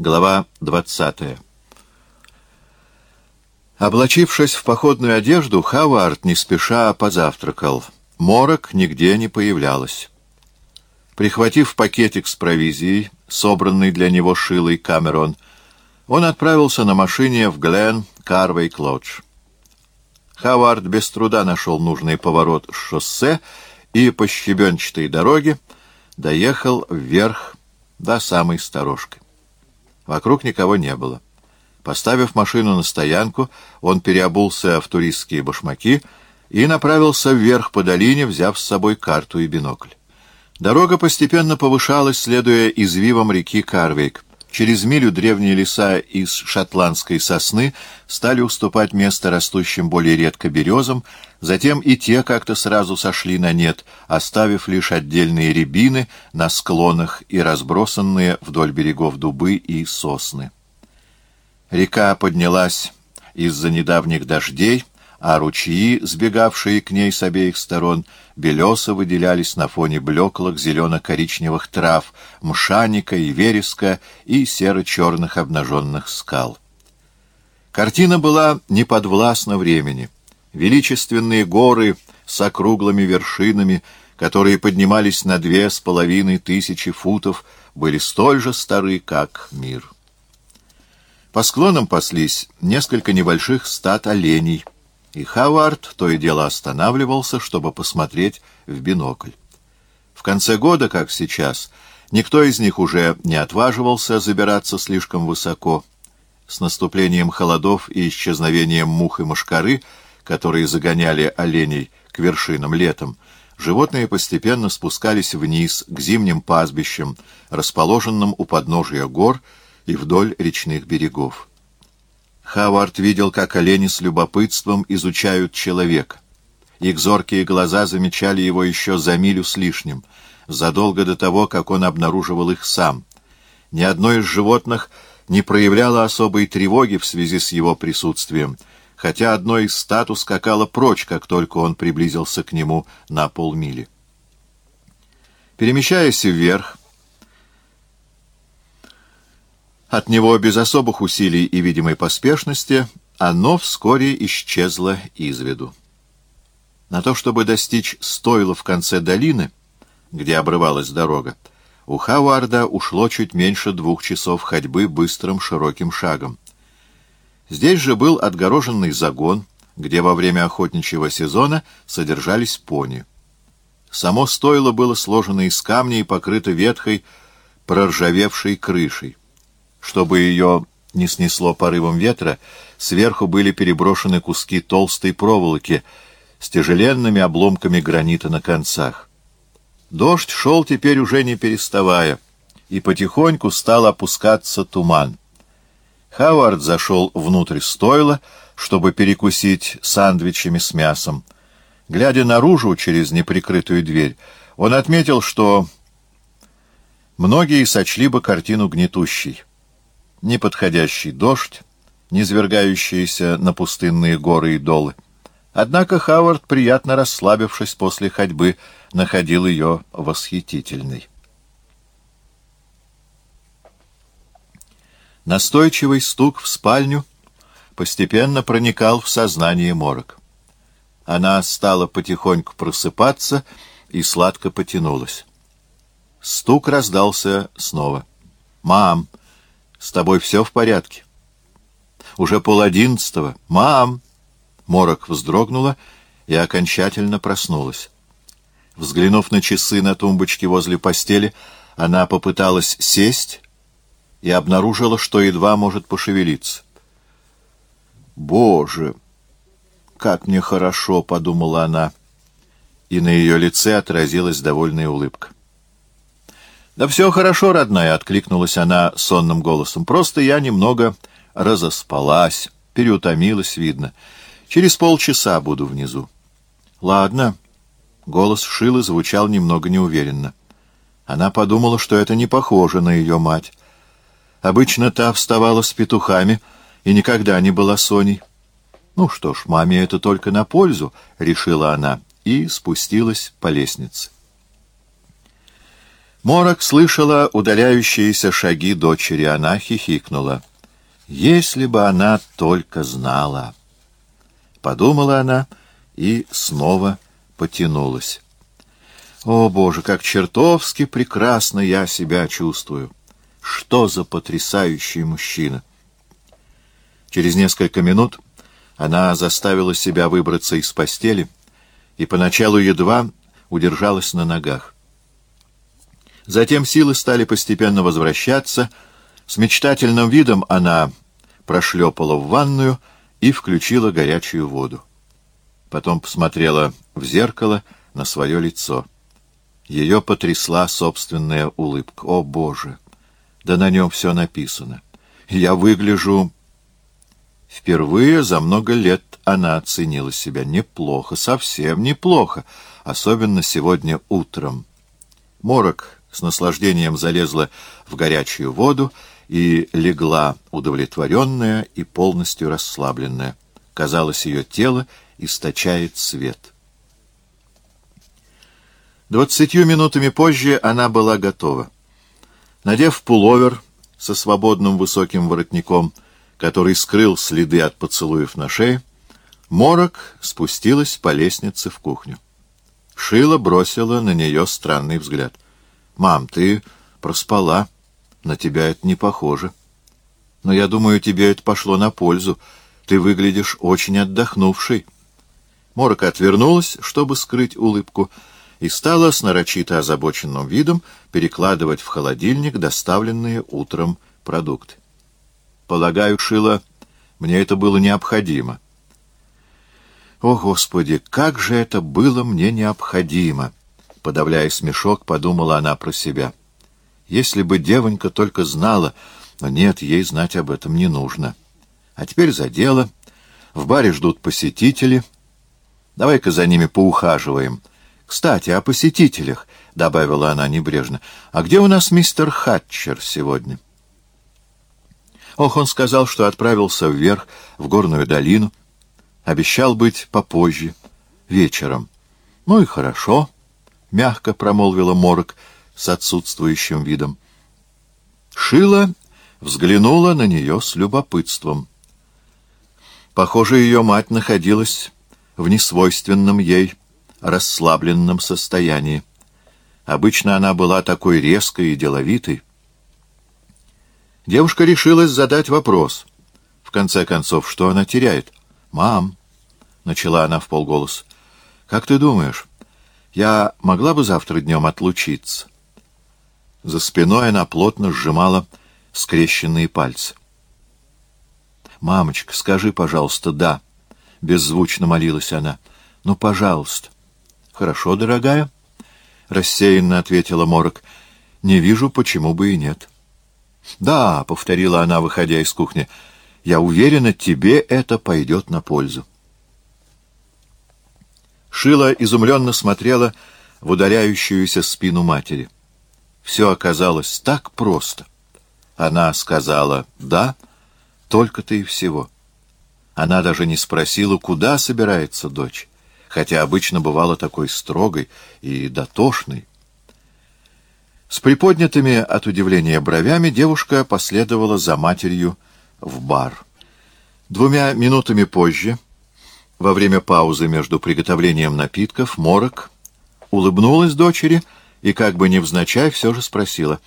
Глава 20. Облачившись в походную одежду, Хавард не спеша позавтракал. Морок нигде не появлялась. Прихватив пакетик с провизией, собранный для него шилой Камерон, он отправился на машине в Глен Карвей-Клодж. Хавард без труда нашел нужный поворот шоссе и по щебенчатой дороге доехал вверх до самой сторожки. Вокруг никого не было. Поставив машину на стоянку, он переобулся в туристские башмаки и направился вверх по долине, взяв с собой карту и бинокль. Дорога постепенно повышалась, следуя извивам реки Карвейк. Через милю древние леса из шотландской сосны стали уступать место растущим более редко березам, затем и те как-то сразу сошли на нет, оставив лишь отдельные рябины на склонах и разбросанные вдоль берегов дубы и сосны. Река поднялась из-за недавних дождей, а ручьи, сбегавшие к ней с обеих сторон, белесо выделялись на фоне блеклых зелено-коричневых трав, мшаника и вереска и серо-черных обнаженных скал. Картина была неподвластна времени. Величественные горы с округлыми вершинами, которые поднимались на две с половиной тысячи футов, были столь же стары, как мир. По склонам паслись несколько небольших стад оленей — и Хавард то и дело останавливался, чтобы посмотреть в бинокль. В конце года, как сейчас, никто из них уже не отваживался забираться слишком высоко. С наступлением холодов и исчезновением мух и мошкары, которые загоняли оленей к вершинам летом, животные постепенно спускались вниз к зимним пастбищам, расположенным у подножия гор и вдоль речных берегов. Хавард видел, как олени с любопытством изучают человека. Их зоркие глаза замечали его еще за милю с лишним, задолго до того, как он обнаруживал их сам. Ни одно из животных не проявляло особой тревоги в связи с его присутствием, хотя одно из стату скакало прочь, как только он приблизился к нему на полмили. Перемещаясь вверх, От него без особых усилий и видимой поспешности оно вскоре исчезло из виду. На то, чтобы достичь стойла в конце долины, где обрывалась дорога, у Хауарда ушло чуть меньше двух часов ходьбы быстрым широким шагом. Здесь же был отгороженный загон, где во время охотничьего сезона содержались пони. Само стойло было сложено из камня и покрыто ветхой, проржавевшей крышей. Чтобы ее не снесло порывом ветра, сверху были переброшены куски толстой проволоки с тяжеленными обломками гранита на концах. Дождь шел теперь уже не переставая, и потихоньку стал опускаться туман. Хавард зашел внутрь стойла, чтобы перекусить сандвичами с мясом. Глядя наружу через неприкрытую дверь, он отметил, что многие сочли бы картину гнетущей неподходящий дождь, низвергающийся на пустынные горы и долы. Однако Хавард, приятно расслабившись после ходьбы, находил ее восхитительной. Настойчивый стук в спальню постепенно проникал в сознание морок. Она стала потихоньку просыпаться и сладко потянулась. Стук раздался снова. «Мам!» С тобой все в порядке? Уже пол одиннадцатого. Мам! Морок вздрогнула и окончательно проснулась. Взглянув на часы на тумбочке возле постели, она попыталась сесть и обнаружила, что едва может пошевелиться. «Боже, как мне хорошо!» — подумала она, и на ее лице отразилась довольная улыбка. «Да все хорошо, родная», — откликнулась она сонным голосом. «Просто я немного разоспалась, переутомилась, видно. Через полчаса буду внизу». «Ладно». Голос Шилы звучал немного неуверенно. Она подумала, что это не похоже на ее мать. Обычно та вставала с петухами и никогда не была Соней. «Ну что ж, маме это только на пользу», — решила она и спустилась по лестнице. Морок слышала удаляющиеся шаги дочери. Она хихикнула. «Если бы она только знала!» Подумала она и снова потянулась. «О, Боже, как чертовски прекрасно я себя чувствую! Что за потрясающий мужчина!» Через несколько минут она заставила себя выбраться из постели и поначалу едва удержалась на ногах. Затем силы стали постепенно возвращаться. С мечтательным видом она прошлепала в ванную и включила горячую воду. Потом посмотрела в зеркало на свое лицо. Ее потрясла собственная улыбка. О, Боже! Да на нем все написано. Я выгляжу... Впервые за много лет она оценила себя неплохо, совсем неплохо, особенно сегодня утром. Морок с наслаждением залезла в горячую воду и легла удовлетворенная и полностью расслабленная. Казалось, ее тело источает свет. Двадцатью минутами позже она была готова. Надев пуловер со свободным высоким воротником, который скрыл следы от поцелуев на шее, Морок спустилась по лестнице в кухню. Шила бросила на нее странный взгляд — «Мам, ты проспала. На тебя это не похоже. Но я думаю, тебе это пошло на пользу. Ты выглядишь очень отдохнувшей». Морока отвернулась, чтобы скрыть улыбку, и стала с нарочито озабоченным видом перекладывать в холодильник доставленные утром продукты. «Полагаю, Шила, мне это было необходимо». «О, Господи, как же это было мне необходимо!» Подавляя смешок, подумала она про себя. Если бы девонька только знала, но нет, ей знать об этом не нужно. А теперь за дело. В баре ждут посетители. Давай-ка за ними поухаживаем. Кстати, о посетителях, — добавила она небрежно. А где у нас мистер Хатчер сегодня? Ох, он сказал, что отправился вверх, в горную долину. Обещал быть попозже, вечером. Ну и хорошо. — мягко промолвила Морок с отсутствующим видом. Шила взглянула на нее с любопытством. Похоже, ее мать находилась в несвойственном ей расслабленном состоянии. Обычно она была такой резкой и деловитой. Девушка решилась задать вопрос. В конце концов, что она теряет? «Мам», — начала она в полголоса, — «как ты думаешь, я могла бы завтра днем отлучиться. За спиной она плотно сжимала скрещенные пальцы. «Мамочка, скажи, пожалуйста, да», — беззвучно молилась она. «Ну, пожалуйста». «Хорошо, дорогая», — рассеянно ответила Морок. «Не вижу, почему бы и нет». «Да», — повторила она, выходя из кухни, — «я уверена, тебе это пойдет на пользу». Шила изумленно смотрела в удаляющуюся спину матери. Все оказалось так просто. Она сказала «да», только-то и всего. Она даже не спросила, куда собирается дочь, хотя обычно бывала такой строгой и дотошной. С приподнятыми от удивления бровями девушка последовала за матерью в бар. Двумя минутами позже во время паузы между приготовлением напитков Морок улыбнулась дочери и, как бы невзначай, все же спросила.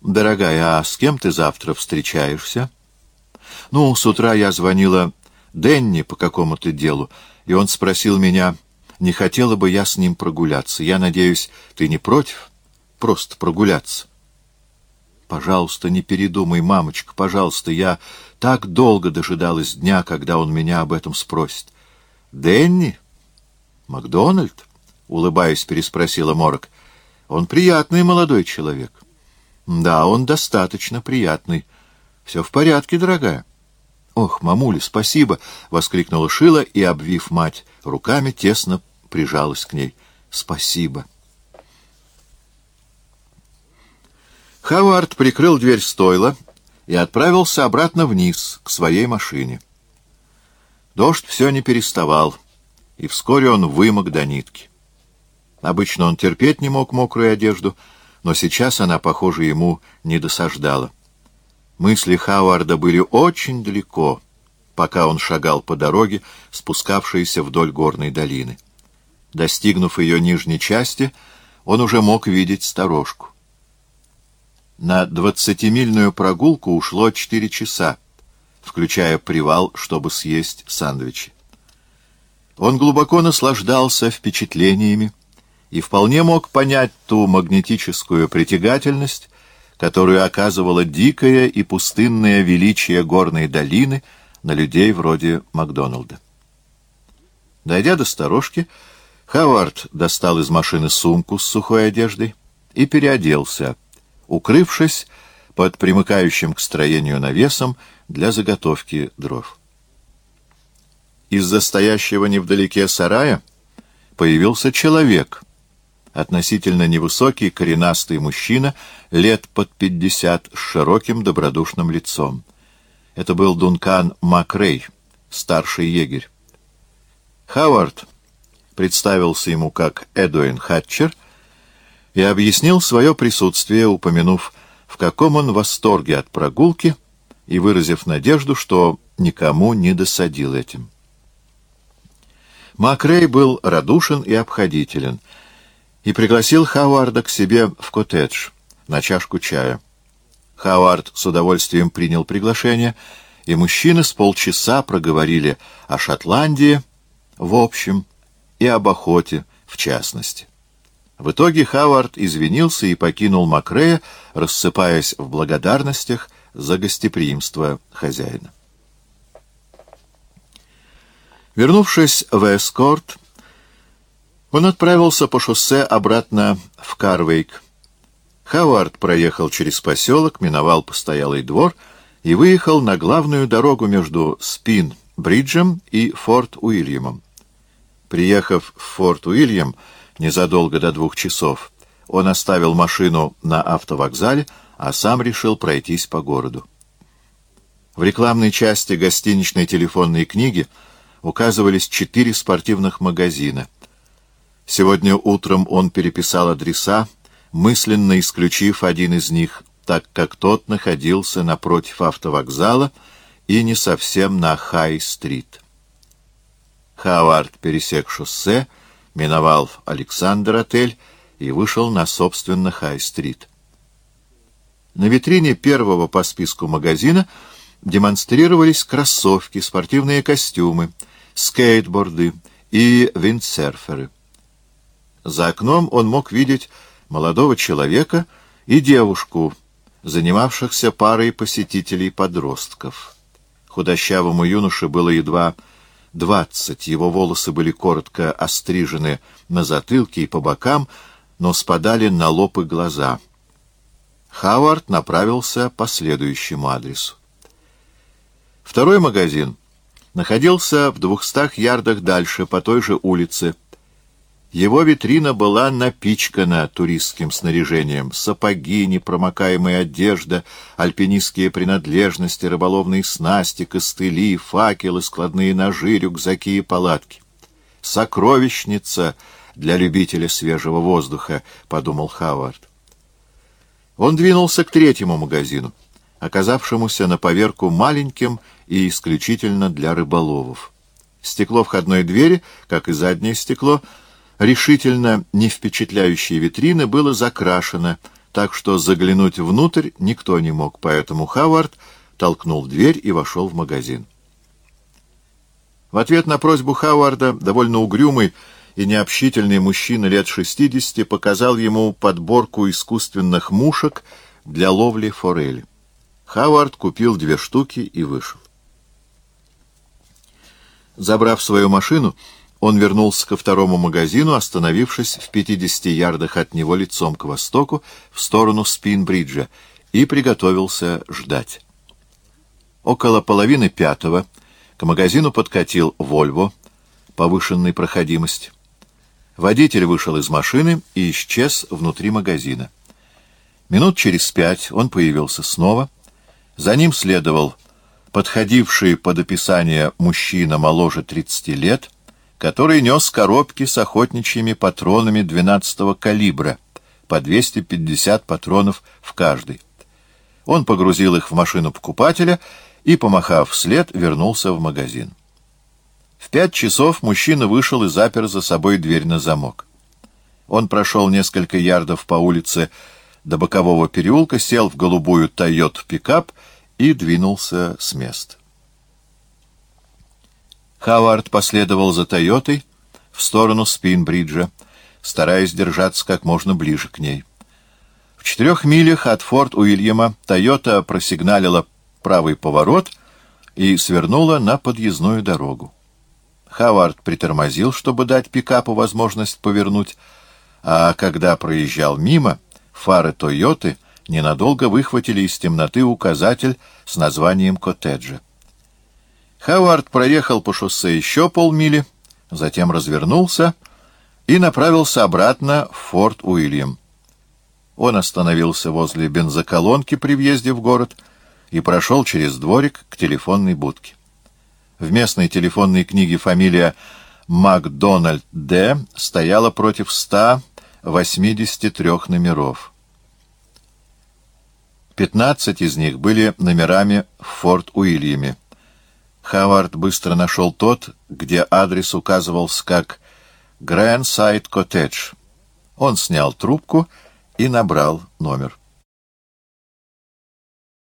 «Дорогая, а с кем ты завтра встречаешься?» «Ну, с утра я звонила Денни по какому-то делу, и он спросил меня, не хотела бы я с ним прогуляться. Я надеюсь, ты не против? Просто прогуляться». «Пожалуйста, не передумай, мамочка, пожалуйста, я так долго дожидалась дня, когда он меня об этом спросит. «Денни? Макдональд?» — улыбаясь, переспросила Морок. «Он приятный молодой человек». «Да, он достаточно приятный. Все в порядке, дорогая». «Ох, мамуля, спасибо!» — воскликнула Шила и, обвив мать руками, тесно прижалась к ней. «Спасибо!» Хавард прикрыл дверь стойла и отправился обратно вниз, к своей машине. Дождь все не переставал, и вскоре он вымок до нитки. Обычно он терпеть не мог мокрую одежду, но сейчас она, похоже, ему не досаждала. Мысли Хауарда были очень далеко, пока он шагал по дороге, спускавшейся вдоль горной долины. Достигнув ее нижней части, он уже мог видеть сторожку. На двадцатимильную прогулку ушло четыре часа, включая привал, чтобы съесть сандвичи. Он глубоко наслаждался впечатлениями и вполне мог понять ту магнетическую притягательность, которую оказывало дикое и пустынное величие горной долины на людей вроде Макдоналда. Дойдя до сторожки, Хавард достал из машины сумку с сухой одеждой и переоделся, укрывшись под примыкающим к строению навесом для заготовки дров. Из-за стоящего невдалеке сарая появился человек, относительно невысокий коренастый мужчина, лет под пятьдесят, с широким добродушным лицом. Это был Дункан Макрей, старший егерь. Хавард представился ему как Эдуин Хатчер и объяснил свое присутствие, упомянув, в каком он восторге от прогулки и выразив надежду, что никому не досадил этим. Макрей был радушен и обходителен и пригласил Хауарда к себе в коттедж на чашку чая. Хауард с удовольствием принял приглашение, и мужчины с полчаса проговорили о Шотландии в общем и об охоте в частности. В итоге Хауард извинился и покинул Макрея, рассыпаясь в благодарностях за гостеприимство хозяина. Вернувшись в Эскорт, он отправился по шоссе обратно в Карвейк. Хавард проехал через поселок, миновал постоялый двор и выехал на главную дорогу между Спин-Бриджем и Форт-Уильямом. Приехав в Форт-Уильям незадолго до двух часов, он оставил машину на автовокзале, а сам решил пройтись по городу. В рекламной части гостиничной телефонной книги указывались четыре спортивных магазина. Сегодня утром он переписал адреса, мысленно исключив один из них, так как тот находился напротив автовокзала и не совсем на Хай-стрит. Хавард пересек шоссе, миновал Александр-отель и вышел на, собственно, Хай-стрит. На витрине первого по списку магазина демонстрировались кроссовки, спортивные костюмы — скейтборды и виндсерферы. За окном он мог видеть молодого человека и девушку, занимавшихся парой посетителей-подростков. Худощавому юноше было едва двадцать, его волосы были коротко острижены на затылке и по бокам, но спадали на лоб и глаза. Хавард направился по следующему адресу. Второй магазин находился в двухстах ярдах дальше, по той же улице. Его витрина была напичкана туристским снаряжением. Сапоги, непромокаемая одежда, альпинистские принадлежности, рыболовные снасти, костыли, факелы, складные ножи, рюкзаки и палатки. «Сокровищница для любителя свежего воздуха», — подумал Хавард. Он двинулся к третьему магазину оказавшемуся на поверку маленьким и исключительно для рыболовов. Стекло входной двери, как и заднее стекло, решительно не впечатляющей витрины, было закрашено, так что заглянуть внутрь никто не мог, поэтому Хавард толкнул дверь и вошел в магазин. В ответ на просьбу Хаварда довольно угрюмый и необщительный мужчина лет шестидесяти показал ему подборку искусственных мушек для ловли форели. Хавард купил две штуки и вышел. Забрав свою машину, он вернулся ко второму магазину, остановившись в 50 ярдах от него лицом к востоку, в сторону Спинбриджа, и приготовился ждать. Около половины пятого к магазину подкатил «Вольво» повышенной проходимости. Водитель вышел из машины и исчез внутри магазина. Минут через пять он появился снова — за ним следовал подходивший под описание мужчина моложе 30 лет, который нес коробки с охотничьими патронами 12-го калибра, по 250 патронов в каждый. Он погрузил их в машину покупателя и, помахав вслед, вернулся в магазин. В пять часов мужчина вышел и запер за собой дверь на замок. Он прошел несколько ярдов по улице до бокового переулка, сел в голубую «Тойот-пикап» и двинулся с места. Хавард последовал за «Тойотой» в сторону Спинбриджа, стараясь держаться как можно ближе к ней. В четырех милях от форт Уильяма «Тойота» просигналила правый поворот и свернула на подъездную дорогу. Хавард притормозил, чтобы дать пикапу возможность повернуть, а когда проезжал мимо, фары «Тойоты» ненадолго выхватили из темноты указатель с названием коттеджа. Хавард проехал по шоссе еще полмили, затем развернулся и направился обратно в форт Уильям. Он остановился возле бензоколонки при въезде в город и прошел через дворик к телефонной будке. В местной телефонной книге фамилия Макдональд Д. стояла против 183 номеров. 15 из них были номерами в Форт Уильяме. Хавард быстро нашел тот, где адрес указывался как Грэндсайд Коттедж. Он снял трубку и набрал номер.